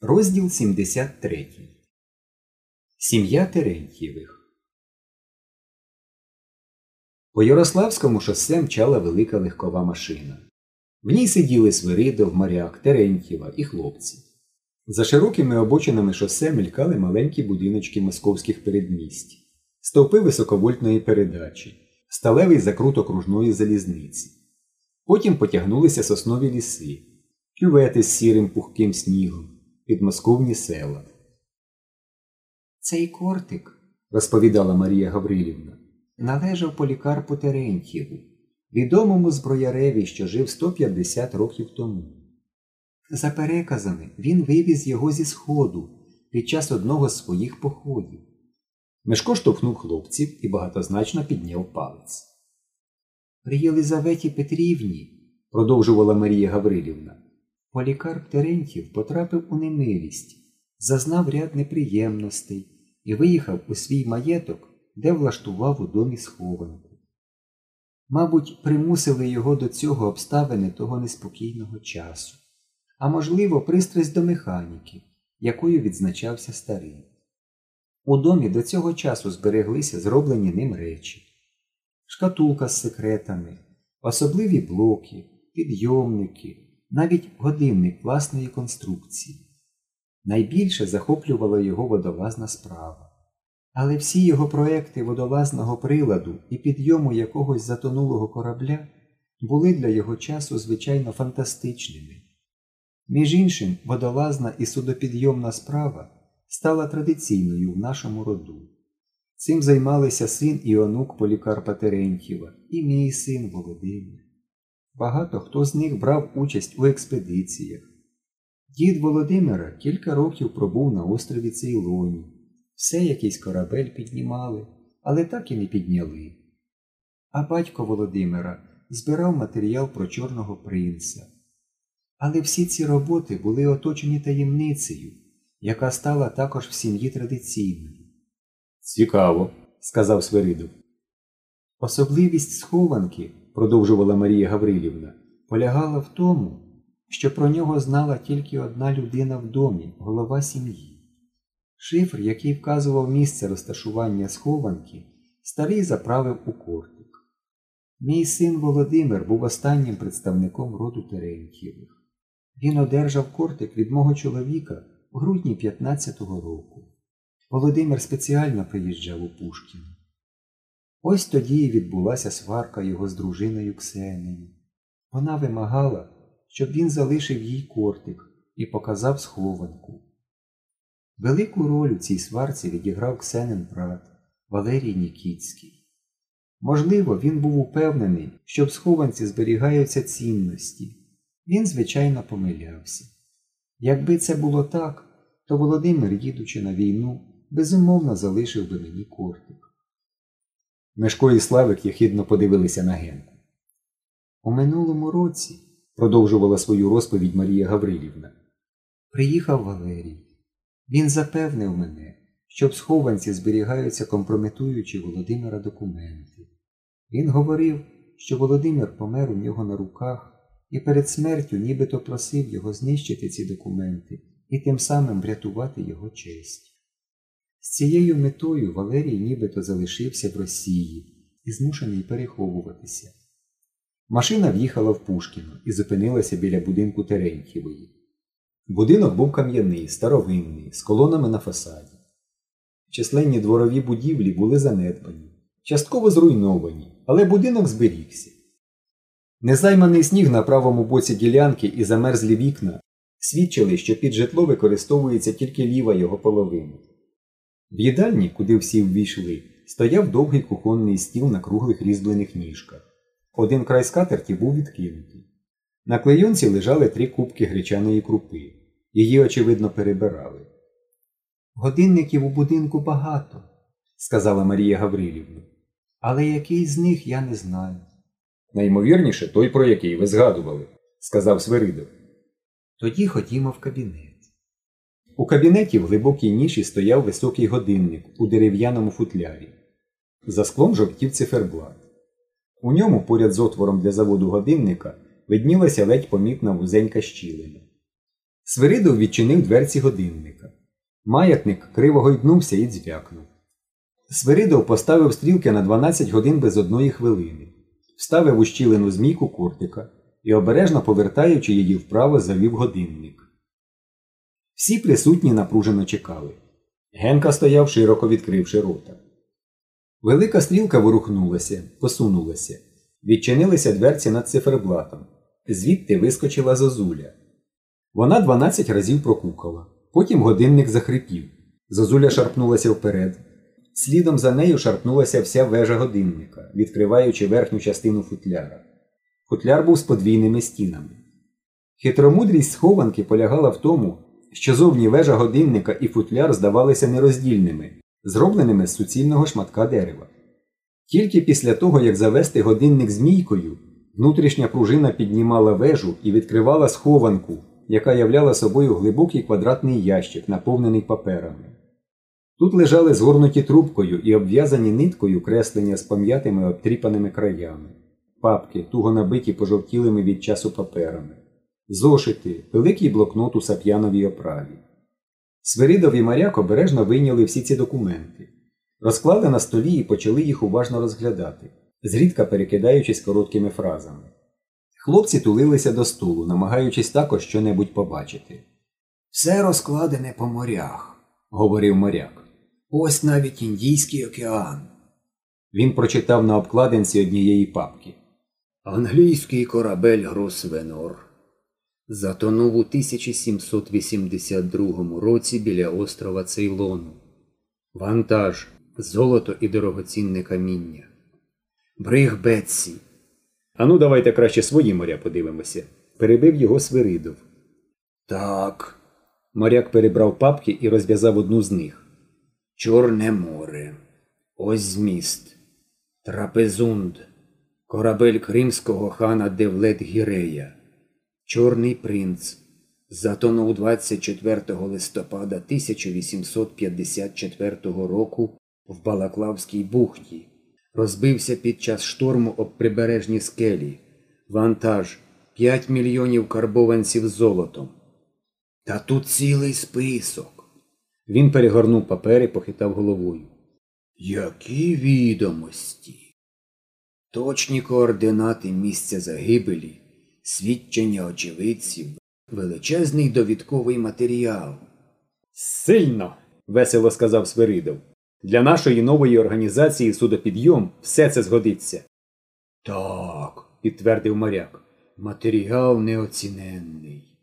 Розділ 73. Сім'я Терентьєвих. По Ярославському шосе мчала велика легкова машина. В ній сиділи Свиридов, моряк, Терентьєва і хлопці. За широкими обочинами шосе мелькали маленькі будиночки московських передмість, стовпи високовольтної передачі, сталевий закрут окружної залізниці. Потім потягнулися соснові ліси, кювети з сірим пухким снігом підмосковні села. Цей кортик, розповідала Марія Гаврилівна, належав полікарпу Терентьєву, відомому зброяреві, що жив 150 років тому. За переказами, він вивіз його зі сходу під час одного з своїх походів. Мешко штовхнув хлопців і багатозначно підняв палець. При Єлизаветі Петрівні, продовжувала Марія Гаврилівна, Полікарп Терентів потрапив у немилість, зазнав ряд неприємностей і виїхав у свій маєток, де влаштував у домі схованку. Мабуть, примусили його до цього обставини того неспокійного часу, а можливо, пристрасть до механіки, якою відзначався старий. У домі до цього часу збереглися зроблені ним речі, шкатулка з секретами, особливі блоки, підйомники навіть годинник власної конструкції. Найбільше захоплювала його водолазна справа. Але всі його проекти водолазного приладу і підйому якогось затонулого корабля були для його часу звичайно фантастичними. Між іншим, водолазна і судопідйомна справа стала традиційною в нашому роду. Цим займалися син і онук Полікарпа Терентьєва і мій син Володимир. Багато хто з них брав участь у експедиціях. Дід Володимира кілька років пробув на острові Цейлоні. Все якийсь корабель піднімали, але так і не підняли. А батько Володимира збирав матеріал про Чорного принца. Але всі ці роботи були оточені таємницею, яка стала також в сім'ї традиційною. Цікаво, сказав Свиридов. Особливість схованки продовжувала Марія Гаврилівна, полягала в тому, що про нього знала тільки одна людина в домі, голова сім'ї. Шифр, який вказував місце розташування схованки, старий заправив у кортик. Мій син Володимир був останнім представником роду Терентьєвих. Він одержав кортик від мого чоловіка в грудні 15-го року. Володимир спеціально приїжджав у Пушкіно. Ось тоді і відбулася сварка його з дружиною Ксенею. Вона вимагала, щоб він залишив їй кортик і показав схованку. Велику роль у цій сварці відіграв Ксенен брат Валерій Нікіцький. Можливо, він був упевнений, що в схованці зберігаються цінності. Він, звичайно, помилявся. Якби це було так, то Володимир, їдучи на війну, безумовно залишив би мені кортик. Мешко і Славик єхідно подивилися на Генку. У минулому році, продовжувала свою розповідь Марія Гаврилівна, приїхав Валерій. Він запевнив мене, що в схованці зберігаються компрометуючі Володимира документи. Він говорив, що Володимир помер у нього на руках і перед смертю нібито просив його знищити ці документи і тим самим врятувати його честь. З цією метою Валерій нібито залишився в Росії і змушений переховуватися. Машина в'їхала в Пушкіно і зупинилася біля будинку Терентьєвої. Будинок був кам'яний, старовинний, з колонами на фасаді. Численні дворові будівлі були занедбані, частково зруйновані, але будинок зберігся. Незайманий сніг на правому боці ділянки і замерзлі вікна свідчили, що під житло використовується тільки ліва його половина. В їдальні, куди всі ввійшли, стояв довгий кухонний стіл на круглих різьблених ніжках. Один край скатерті був відкинутий. На клейонці лежали три кубки гречаної крупи. Її, очевидно, перебирали. Годинників у будинку багато, сказала Марія Гаврилівна. Але який з них я не знаю. Наймовірніше той, про який ви згадували, сказав Свиридов. Тоді ходімо в кабінет. У кабінеті в глибокій ніші стояв високий годинник у дерев'яному футлярі. За склом жовтів циферблат. У ньому, поряд з отвором для заводу годинника, виднілася ледь помітна вузенька щілина. Свиридов відчинив дверці годинника. Маятник криво гойднувся і дзвякнув. Свиридов поставив стрілки на 12 годин без одної хвилини, вставив у щілину змійку куртика і, обережно повертаючи її вправо, завів годинник. Всі присутні напружено чекали. Генка стояв, широко відкривши рота. Велика стрілка ворухнулася, посунулася. Відчинилися дверці над циферблатом. Звідти вискочила зозуля. Вона 12 разів прокукала. Потім годинник захрипів. Зозуля шарпнулася вперед. Слідом за нею шарпнулася вся вежа годинника, відкриваючи верхню частину футляра. Футляр був з подвійними стінами. Хитромудрість схованки полягала в тому, що зовні вежа годинника і футляр здавалися нероздільними, зробленими з суцільного шматка дерева. Тільки після того, як завести годинник змійкою, внутрішня пружина піднімала вежу і відкривала схованку, яка являла собою глибокий квадратний ящик, наповнений паперами. Тут лежали згорнуті трубкою і обв'язані ниткою креслення з пом'ятими обтріпаними краями, папки, туго набиті пожовтілими від часу паперами, зошити, великий блокнот у сап'яновій оправі. Свиридов і моряк обережно вийняли всі ці документи, розклали на столі і почали їх уважно розглядати, зрідка перекидаючись короткими фразами. Хлопці тулилися до столу, намагаючись також щонебудь побачити. Все розкладене по морях, говорив моряк. Ось навіть Індійський океан. Він прочитав на обкладинці однієї папки. Англійський корабель Гросвенор затонув у 1782 році біля острова Цейлону. Вантаж, золото і дорогоцінне каміння. Бриг Бетсі. Ану, давайте краще свої моря подивимося. Перебив його Свиридов. Так. Моряк перебрав папки і розв'язав одну з них. Чорне море. Ось зміст. Трапезунд. Корабель кримського хана Девлет Гірея. Чорний принц. Затонув 24 листопада 1854 року в Балаклавській бухті. Розбився під час шторму об прибережні скелі. Вантаж 5 мільйонів карбованців золотом. Та тут цілий список. Він перегорнув папери, похитав головою. Які відомості? Точні координати місця загибелі, свідчення очевидців, величезний довідковий матеріал. Сильно, весело сказав Свиридов. Для нашої нової організації судопідйом все це згодиться. Так, підтвердив моряк. Матеріал неоціненний.